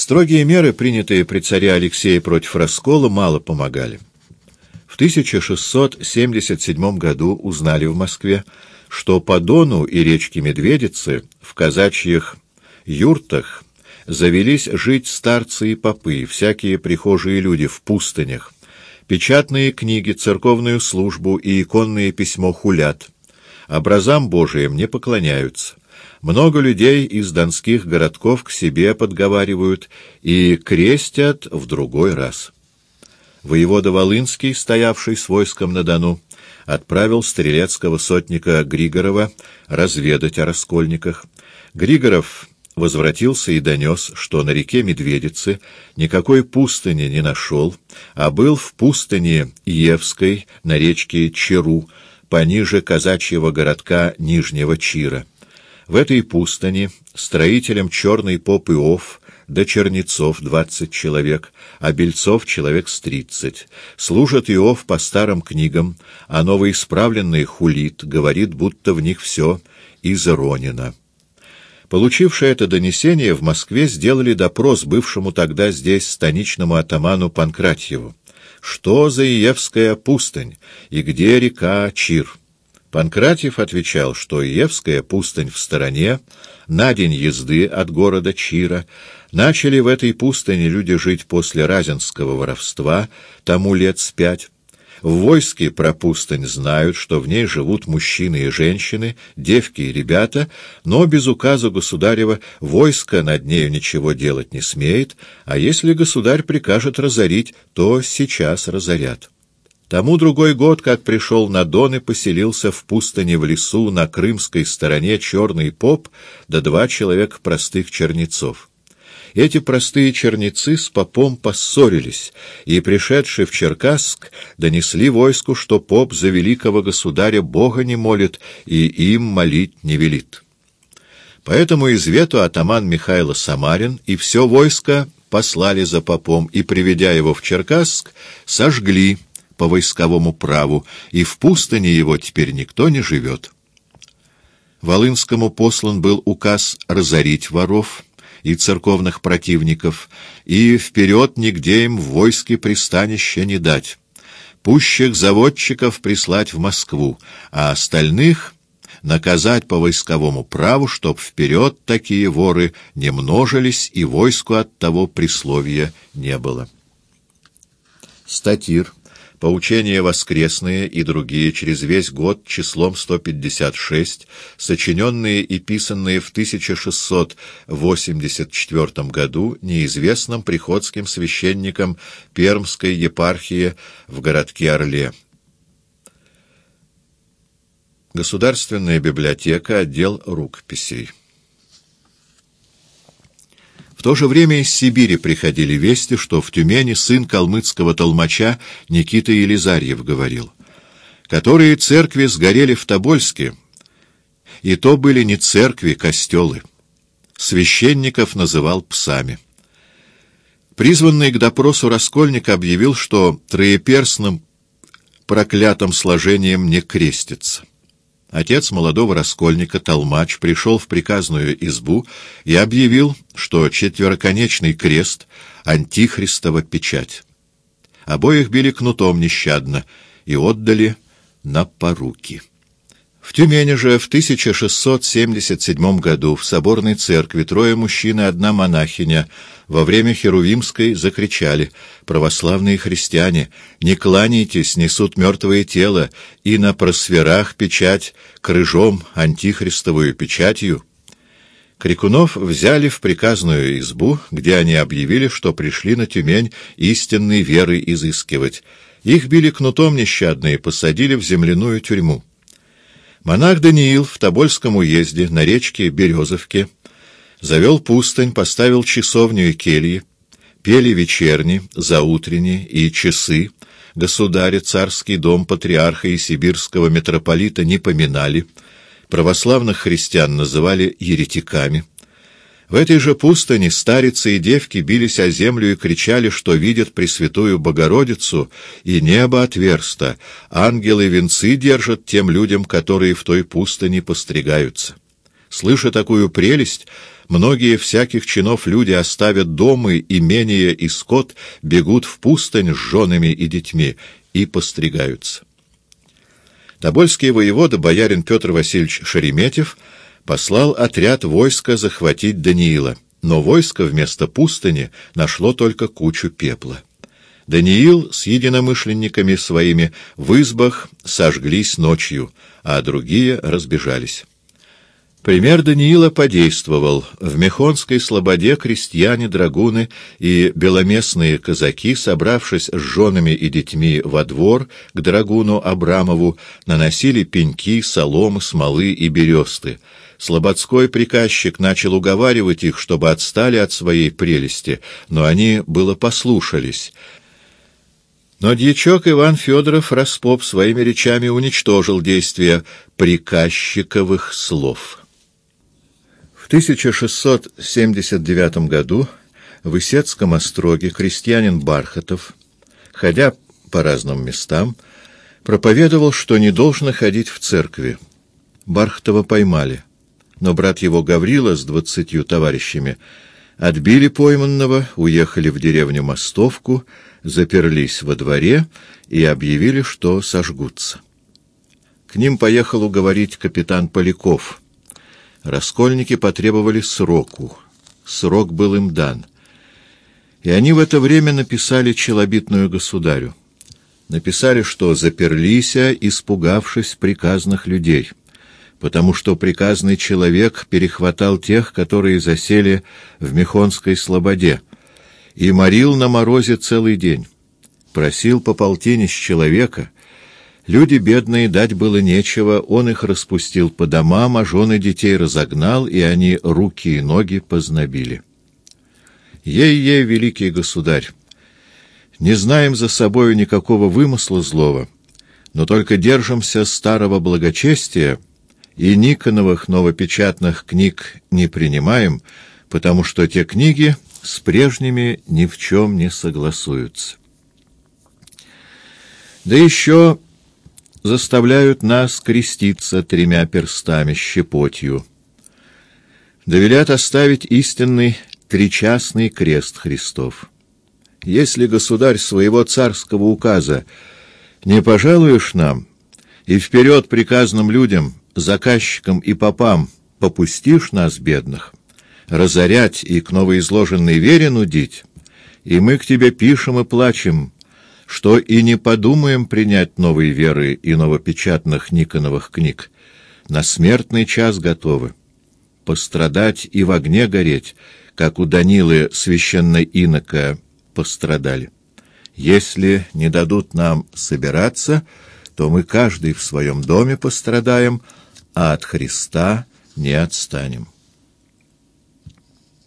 Строгие меры, принятые при царе Алексее против раскола, мало помогали. В 1677 году узнали в Москве, что по Дону и речке Медведицы в казачьих юртах завелись жить старцы и попы, всякие прихожие люди в пустынях, печатные книги, церковную службу и иконное письмо хулят, образам Божиим не поклоняются. Много людей из донских городков к себе подговаривают и крестят в другой раз. Воевода Волынский, стоявший с войском на Дону, отправил стрелецкого сотника Григорова разведать о раскольниках. Григоров возвратился и донес, что на реке Медведицы никакой пустыни не нашел, а был в пустыне Евской на речке Чару, пониже казачьего городка Нижнего Чира. В этой пустыне строителям черный поп Иов до чернецов двадцать человек, а бельцов человек с тридцать. Служат Иов по старым книгам, а новоисправленный хулит говорит, будто в них все изронено. Получившие это донесение, в Москве сделали допрос бывшему тогда здесь станичному атаману Панкратьеву. Что за Иевская пустынь и где река Чир? Панкратьев отвечал, что Иевская пустынь в стороне, на день езды от города Чира. Начали в этой пустыне люди жить после разинского воровства, тому лет с пять. В войске про пустынь знают, что в ней живут мужчины и женщины, девки и ребята, но без указа государева войско над нею ничего делать не смеет, а если государь прикажет разорить, то сейчас разорят. Тому другой год, как пришел на Дон и поселился в пустыне в лесу на крымской стороне черный поп да два человека простых чернецов. Эти простые черницы с попом поссорились, и, пришедшие в Черкасск, донесли войску, что поп за великого государя Бога не молит и им молить не велит. Поэтому из вету атаман Михайло Самарин и все войско послали за попом и, приведя его в Черкасск, сожгли, по войсковому праву, и в пустыне его теперь никто не живет. Волынскому послан был указ разорить воров и церковных противников, и вперед нигде им в войске пристанища не дать, пущих заводчиков прислать в Москву, а остальных наказать по войсковому праву, чтоб вперед такие воры не множились и войску от того присловия не было. Статир Поучения воскресные и другие через весь год числом 156, сочиненные и писанные в 1684 году неизвестным приходским священником Пермской епархии в городке Орле. Государственная библиотека, отдел рукописей. В то же время из Сибири приходили вести, что в Тюмени сын калмыцкого толмача Никита Елизарьев говорил, которые церкви сгорели в Тобольске, и то были не церкви, костелы. Священников называл псами. Призванный к допросу Раскольник объявил, что троеперстным проклятым сложением не крестится. Отец молодого раскольника, Толмач, пришел в приказную избу и объявил, что четвероконечный крест — антихристова печать. Обоих били кнутом нещадно и отдали на поруки. В Тюмени же в 1677 году в соборной церкви трое мужчин и одна монахиня во время Херувимской закричали «Православные христиане, не кланяйтесь, несут мертвое тело, и на просверах печать крыжом антихристовую печатью». Крикунов взяли в приказную избу, где они объявили, что пришли на Тюмень истинной веры изыскивать. Их били кнутом нещадно и посадили в земляную тюрьму. Монах Даниил в Тобольском уезде на речке Березовке завел пустынь, поставил часовню и кельи, пели вечерни, заутренни и часы, государя, царский дом патриарха и сибирского митрополита не поминали, православных христиан называли еретиками, в этой же пустыне старицы и девки бились о землю и кричали, что видят Пресвятую Богородицу, и небо отверсто, ангелы венцы держат тем людям, которые в той пустыне постригаются. Слыша такую прелесть, Многие всяких чинов люди оставят дома, имения и скот, бегут в пустынь с женами и детьми и постригаются. Тобольский воевода, боярин Петр Васильевич Шереметьев, послал отряд войска захватить Даниила, но войско вместо пустыни нашло только кучу пепла. Даниил с единомышленниками своими в избах сожглись ночью, а другие разбежались. Пример Даниила подействовал. В Мехонской слободе крестьяне-драгуны и беломестные казаки, собравшись с женами и детьми во двор к драгуну Абрамову, наносили пеньки, соломы, смолы и бересты. Слободской приказчик начал уговаривать их, чтобы отстали от своей прелести, но они было послушались. Но дьячок Иван Федоров Распоп своими речами уничтожил действие приказчиковых слов. 1679 году в Исетском остроге крестьянин Бархатов, ходя по разным местам, проповедовал, что не должно ходить в церкви. Бархатова поймали, но брат его Гаврила с двадцатью товарищами отбили пойманного, уехали в деревню Мостовку, заперлись во дворе и объявили, что сожгутся. К ним поехал уговорить капитан Поляков — Раскольники потребовали сроку. Срок был им дан. И они в это время написали челобитную государю. Написали, что заперлися, испугавшись приказных людей, потому что приказный человек перехватал тех, которые засели в Мехонской слободе, и морил на морозе целый день. Просил по полтине с человека — Люди бедные дать было нечего, он их распустил по домам, а жены детей разогнал, и они руки и ноги познобили. Ей-ей, великий государь, не знаем за собою никакого вымысла злого, но только держимся старого благочестия и Никоновых новопечатных книг не принимаем, потому что те книги с прежними ни в чем не согласуются. Да еще заставляют нас креститься тремя перстами щепотью. Довелят оставить истинный тричастный крест Христов. Если, государь, своего царского указа не пожалуешь нам и вперед приказным людям, заказчикам и попам попустишь нас, бедных, разорять и к новоизложенной вере нудить, и мы к тебе пишем и плачем, что и не подумаем принять новые веры и новопечатных Никоновых книг. На смертный час готовы. Пострадать и в огне гореть, как у Данилы священной инока пострадали. Если не дадут нам собираться, то мы каждый в своем доме пострадаем, а от Христа не отстанем.